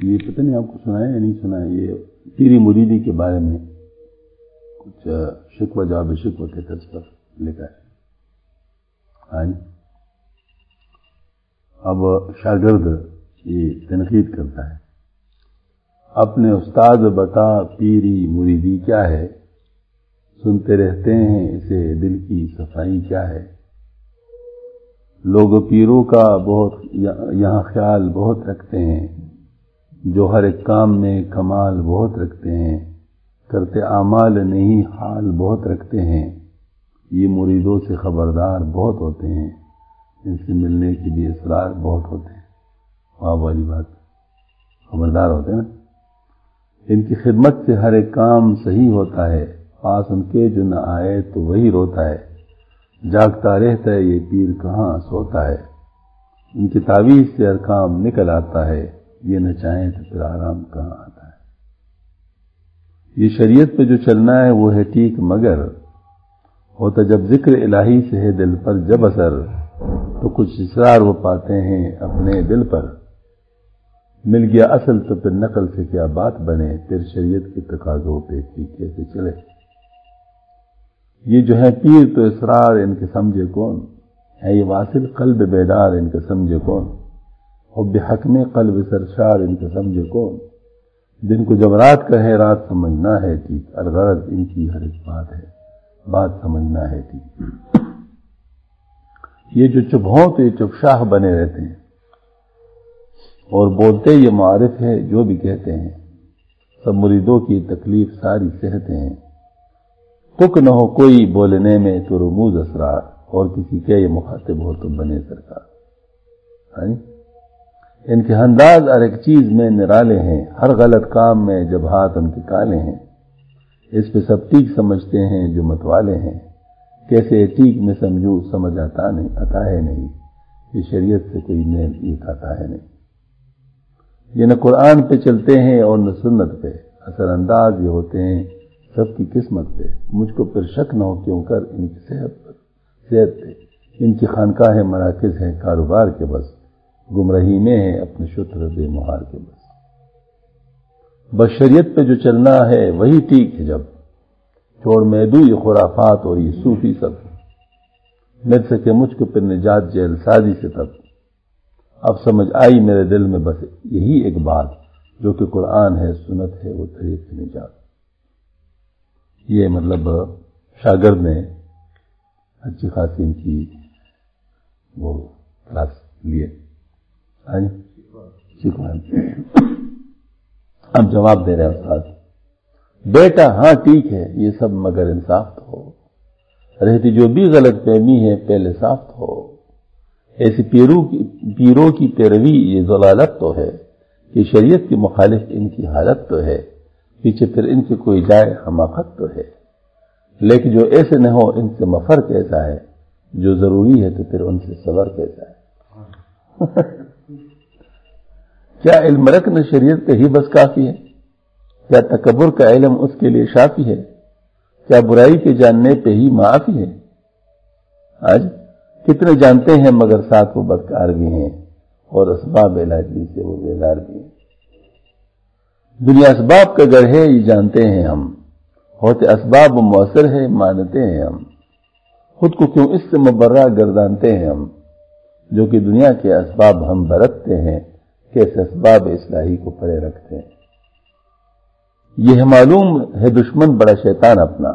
یہ پتہ نہیں آپ کو سنا ہے یا نہیں سنا ہے یہ پیری مریدی کے بارے میں کچھ شکوہ، جواب شکوہ کے طرز پر لکھا ہے۔ ہاں جی۔ اب شاگرد یہ تنقید کرتا ہے۔ اپنے استاد بتا پیری مریدی کیا ہے؟ سنتے رہتے ہیں اسے دل کی صفائی کیا ہے؟ لوگ پیروں کا بہت یہاں خیال بہت رکھتے ہیں۔ جو ہر ایک کام میں کمال بہت رکھتے ہیں، کرتے اعمال نہیں، حال بہت رکھتے ہیں۔ یہ مریدوں سے خبردار بہت ہوتے ہیں، ان سے ملنے کے لیے اصرار بہت ہوتے ہیں۔ واہ، والی بات۔ خبردار ہوتے ہیں نا۔ ان کی خدمت سے ہر ایک کام صحیح ہوتا ہے، پاس ان کے جو نہ آئے تو وہی روتا ہے۔ جاگتا رہتا ہے، یہ پیر کہاں سوتا ہے۔ ان کی تعویذ سے ہر کام نکل آتا ہے۔ یہ نہ چاہیں تو پھر آرام کہاں آتا ہے۔ یہ شریعت پہ جو چلنا ہے وہ ہے ٹھیک، مگر ہوتا جب ذکر الہی سے ہے دل پر جب اثر، تو کچھ اصرار وہ پاتے ہیں اپنے دل پر۔ مل گیا اصل تو پھر نقل سے کیا بات بنے، پھر شریعت کے تقاضوں پہ کیسے چلے۔ یہ جو ہے پیر تو اسرار ان کے سمجھے کون؟ ہے یہ واصل قلب بیدار ان کے سمجھے کون؟ حب حق میں قلب سرشار ان کے سمجھے کون؟ جن کو جب رات کہے، رات سمجھنا ہے ٹھیک، الغرض ان کی ہر ایک بات ہے، بات سمجھنا ہے ٹھیک۔ یہ جو چپ ہوں تو یہ چپ شاہ بنے رہتے ہیں۔ اور بولتے یہ معارف ہے، جو بھی کہتے ہیں، سب مریدوں کی تکلیف ساری صحتیں ہیں۔ تک نہ ہو کوئی بولنے میں تو رموز اسرار، اور کسی کے یہ مخاطب ہو تو بنے سرکار۔ ہاں جی؟ ان کے انداز ہر ایک چیز میں نرالے ہیں، ہر غلط کام میں جب ہاتھ ان کے کالے ہیں۔ اس پہ سب ٹیک سمجھتے ہیں جو متوالے ہیں۔ کیسے ٹیک میں سمجھو، سمجھ آتا نہیں، آتا ہے نہیں۔ یہ شریعت سے کوئی میل یہ کھاتا ہے نہیں۔ یہ نہ قرآن پہ چلتے ہیں اور نہ سنت پہ۔ اثر انداز یہ ہوتے ہیں سب کی قسمت پہ۔ مجھ کو پھر شک نہ ہو کیوں کر ان کی صحت پر؟ صحت پہ۔ ان کی خانقاہ مراکز ہیں، کاروبار کے بس۔ گمرہی میں ہیں اپنے شتر بے مہار کے بس۔ بشریت پہ جو چلنا ہے وہی ٹھیک ہے جب۔ چھوڑ میں دوں یہ خرافات اور یہ صوفی سب۔ مل سکے مجھ کو پھر نجات جیل سازی سے تب۔ اب سمجھ آئی میرے دل میں بس یہی ایک بات، جو کہ قرآن ہے، سنت ہے، وہ طریق نجات۔ یہ مطلب شاگرد نے اچھی خاصی کی وہ کلاس لیے ہاں جی؟ اب جواب دے رہے استاد۔ بیٹا ہاں ٹھیک ہے، یہ سب مگر انصاف تو ہو۔ رہتی جو بھی غلط فہمی ہے، پہلے صاف تو ہو۔ ایسی پیرو کی پیروں کی پیروی یہ ضلالت تو ہے کہ شریعت کی مخالف ان کی حالت تو ہے۔ پیچھے پھر ان کی کوئی جائے، حماقت تو ہے۔ لیکن جو ایسے نہ ہو، ان سے مفر کیسا ہے؟ جو ضروری ہے تو پھر ان سے صبر کیسا ہے؟ کیا علم رکن شریعت کا ہی بس کافی ہے؟ کیا تکبر کا علم اس کے لیے شافی ہے؟ کیا برائی کے جاننے پہ ہی معافی ہے؟ آج کتنے جانتے ہیں مگر ساتھ وہ بدکار بھی ہیں اور اسباب علاجی سے وہ بیدار بھی ہیں۔ دنیا اسباب کا گھر ہے، یہ جانتے ہیں ہم۔ ہوتے اسباب مؤثر ہے مانتے ہیں ہم۔ خود کو کیوں اس سے مبرہ گردانتے ہیں ہم؟ جو کہ دنیا کے اسباب ہم برتتے ہیں۔ کیسے اسباب اصلاحی کو پرے رکھتے ہیں۔ یہ معلوم ہے دشمن بڑا شیطان اپنا،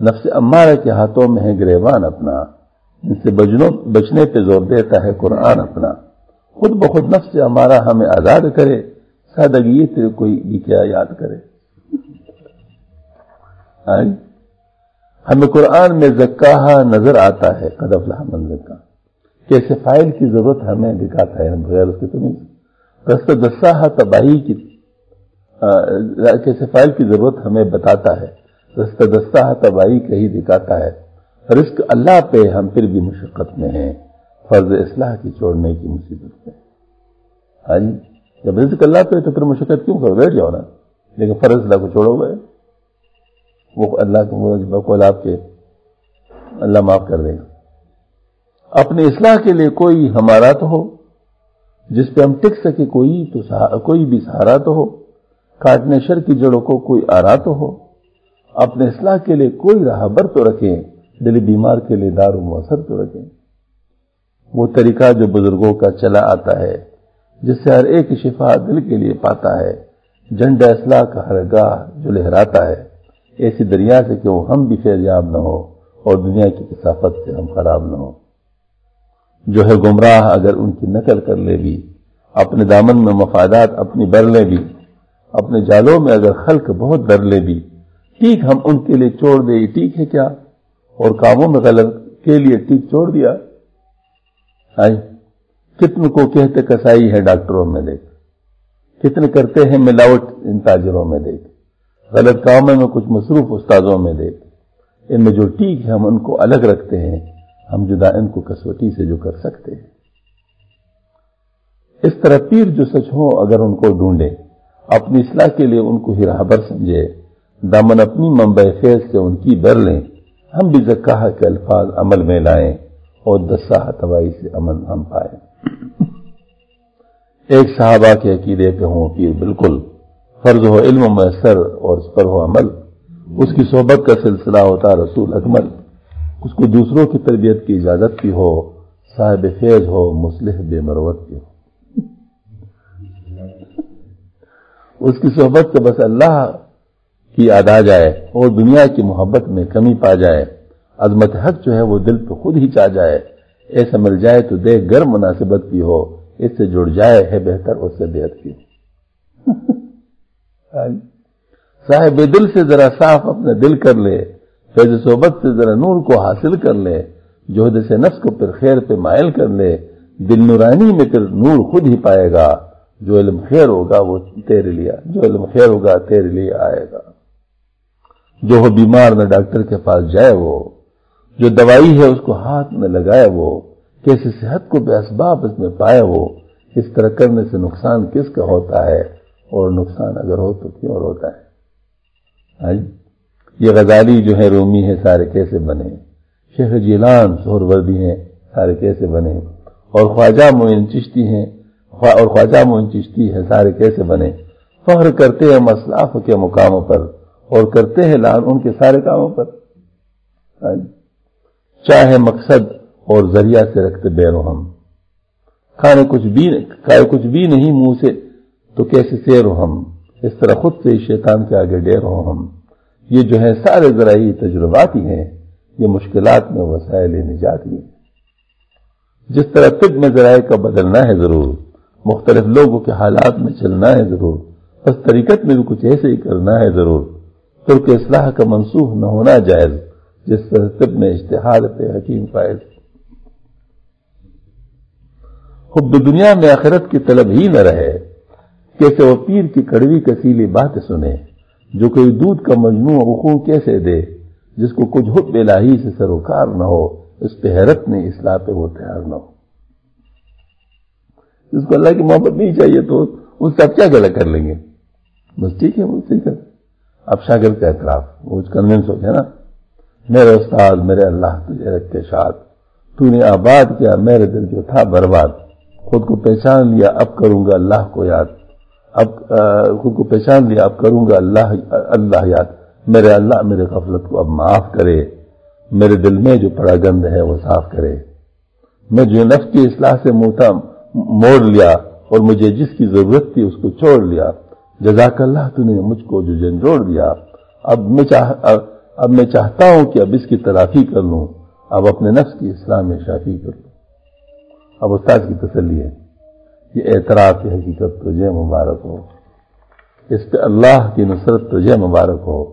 نفس امارہ کے ہاتھوں میں ہے گریبان اپنا، ان سے بچنے پہ زور دیتا ہے قرآن اپنا۔ خود بخود نفس ہمارا ہمیں آزاد کرے سادگی تیرے کوئی بھی کیا یاد کرے۔ ہمیں قرآن میں زکاہ نظر آتا ہے، قدف من زکا کیسے فائل کی ضرورت ہمیں دکھاتا ہے، بغیر اس کے تو نہیں۔ رست دساہ تباہی کی کیسے فائل کی ضرورت ہمیں بتاتا ہے۔ رست دستہ تباہی کہیں دکھاتا ہے۔ رزق اللہ پہ ہم پھر بھی مشقت میں ہیں۔ فرض اصلاح کی چھوڑنے کی مصیبت میں۔ ہاں جی جب رزق اللہ پہ تو پھر مشقت کیوں کرو بیٹھ جاؤ نا۔ لیکن فرض اللہ کو چھوڑو گے۔ وہ اللہ کو آپ کے اللہ معاف کر دے گا۔ اپنی اصلاح کے لیے کوئی ہمارا تو ہو۔ جس پہ ہم ٹک سکے کوئی تو کوئی بھی سہارا تو ہو، کاٹنے شر کی جڑوں کو کوئی آرا تو ہو۔ اپنے اصلاح کے لیے کوئی راہ بر تو رکھیں دلی بیمار کے لیے دار و مؤثر تو رکھیں۔ وہ طریقہ جو بزرگوں کا چلا آتا ہے، جس سے ہر ایک شفا دل کے لیے پاتا ہے۔ جنڈ اصلاح کا ہر گاہ جو لہراتا ہے۔ ایسی دریا سے کہ وہ ہم بھی فیضیاب نہ ہو اور دنیا کی کثافت سے ہم خراب نہ ہو جو ہے گمراہ اگر ان کی نقل کر لے بھی، اپنے دامن میں مفادات، اپنی بر لے بھی، اپنے جالوں میں اگر خلق بہت در لے بھی، ٹھیک ہم ان کے لیے چھوڑ دے ٹھیک ہے کیا؟ اور کاموں میں غلط کے لیے ٹھیک چھوڑ دیا؟ کتنے کو کہتے کسائی ہے ڈاکٹروں میں دیکھ کتنے کرتے ہیں ملاوٹ ان تاجروں میں دیکھ، غلط کاموں میں کچھ مصروف استادوں میں دیکھ۔ ان میں جو ٹھیک ہے ہم ان کو الگ رکھتے ہیں۔ ہم جدا ان کو کسوٹی سے جو کر سکتے ہیں۔ اس طرح پیر جو سچ ہو اگر ان کو ڈھونڈے، اپنی اصلاح کے لیے ان کو ہی رہبر سمجھے، دامن اپنی ممبئی خیز سے ان کی بر لیں، ہم بھی زکاہ کے الفاظ عمل میں لائیں اور دساہ تباہی سے امن ہم پائیں۔ ایک صحابہ کے عقیدے پہ ہوں پیر بالکل فرض ہو علم میسر اور اس پر ہو عمل۔ اس کی صحبت کا سلسلہ ہوتا رسول اکمل۔ اس کو دوسروں کی تربیت کی اجازت کی ہو، صاحب فیض ہو مسلح بے مروت کی ہو۔ اس کی صحبت سے بس اللہ کی یاد آ جائے اور دنیا کی محبت میں کمی پا جائے۔ عظمت حق جو ہے وہ دل پہ خود ہی چاہ جائے۔ ایسا مل جائے تو دیکھ گرم مناسبت کی ہو۔ اس سے جڑ جائے ہے بہتر اس سے بےحد کی صاحب دل سے ذرا صاف اپنے دل کر لے۔ فیض صحبت سے ذرا نور کو حاصل کر لے جوہد سے نفس کو پھر خیر پہ مائل کر لے، دل نورانی میں پھر نور خود ہی پائے گا۔ جو علم خیر ہوگا وہ تیرے لیا جو علم خیر ہوگا تیرے لیے آئے گا۔ جو ہو بیمار نہ ڈاکٹر کے پاس جائے وہ، جو دوائی ہے اس کو ہاتھ میں لگائے وہ، کیسے صحت کو بے اسباب اس میں پائے وہ، اس طرح کرنے سے نقصان کس کا ہوتا ہے؟ اور نقصان اگر ہو تو کیوں ہوتا ہے؟ یہ غزالی جو ہے رومی ہے سارے کیسے بنے؟ شیخ جیلان سور وردی ہیں، سارے کیسے بنے؟ اور خواجہ معین چشتی ہیں اور خواجہ معین چشتی ہے سارے کیسے بنے؟ فخر کرتے ہیں مسلاف کے مقاموں پر، اور کرتے ہیں لان ان کے سارے کاموں پر۔ چاہے مقصد اور ذریعہ سے رکھتے بیرو ہم کھانے کچھ بھی کھائے کچھ بھی نہیں منہ سے، تو کیسے سیر ہم اس طرح خود سے شیطان کے آگے ڈیر ہو ہم یہ جو ہے سارے ذرائع تجربات ہی ہیں، یہ مشکلات میں وسائل نجات ہی جس طرح طب میں ذرائع کا بدلنا ہے ضرور، مختلف لوگوں کے حالات میں چلنا ہے ضرور، بس طریقت میں بھی کچھ ایسے ہی کرنا ہے ضرور۔ ترک اصلاح کا منسوخ نہ ہونا جائز، جس طرح طب میں اشتہار پہ حکیم فائز۔ خود دنیا میں آخرت کی طلب ہی نہ رہے، کیسے وہ پیر کی کڑوی کسیلی بات سنے جو کوئی دودھ کا مجموع حقوق کیسے دے جس کو کچھ حب الہی سے سروکار نہ ہو، اس پہ حیرت نہیں اصلاح پہ وہ تیار نہ ہو۔ جس کو اللہ کی محبت نہیں چاہیے تو اس سے آپ کیا غلط کر لیں گے؟ بس ٹھیک ہے، وہ صحیح کر اب شاگرد کا اعتراف، وہ کنوینس ہو گیا نا۔ میرے استاد، میرے اللہ، تجھے رکھتے شاد۔ تو نے آباد کیا، میرے دل جو تھا برباد۔ خود کو پہچان لیا، اب کروں گا اللہ کو یاد۔ اب خود کو پہچان لیا، اب کروں گا اللہ اللہ یاد۔ میرے اللہ، میرے غفلت کو اب معاف کرے۔ میرے دل میں جو پڑا گند ہے، وہ صاف کرے۔ میں جو نفس کی اصلاح سے موتا، موڑ لیا اور مجھے جس کی ضرورت تھی، اس کو چھوڑ لیا۔ جزاک اللہ، تو نے مجھ کو جو جنجوڑ دیا۔ اب میں چاہ، اب میں چاہتا ہوں کہ اب اس کی تلافی کر لوں۔ اب اپنے نفس کی اسلام میں شافی کر لوں۔ اب استاد کی تسلی ہے۔ یہ اعتراف کی حقیقت تجھے مبارک ہو۔ اس پہ اللہ کی نصرت تجھے مبارک ہو۔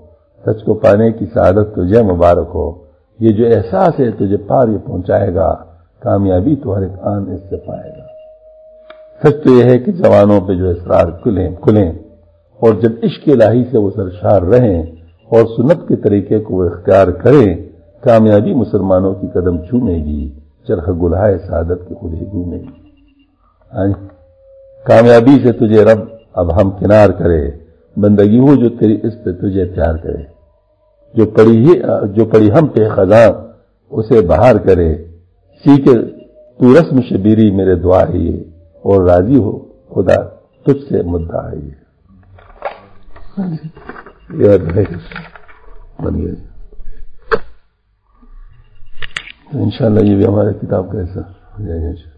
سچ کو پانے کی سعادت تجھے مبارک ہو۔ یہ جو احساس ہے تجھے پار یہ پہنچائے گا، کامیابی تو ہر ایک آن اس سے پائے گا۔ سچ تو یہ ہے کہ جوانوں پہ جو اسرار کھلیں کھلیں۔ اور جب عشق الہی سے وہ سرشار رہیں اور سنت کے طریقے کو وہ اختیار کریں، کامیابی مسلمانوں کی قدم چومے گی چرخ گلہائے سعادت کے خود ہی گھومے گی۔ کامیابی سے تجھے رب اب ہم کنار کرے، بندگی ہو جو تیری اس پہ تجھے پیار کرے۔ جو پڑی ہی جو پڑی ہم پہ خزاں، اسے بہار کرے۔ سیکھے تو رسم شبیری میرے دعا ہی اور راضی ہو خدا تجھ سے مدعا ہے یہ۔ بن ان شاء اللہ یہ بھی ہمارے کتاب کا ایسا ہو جائے گا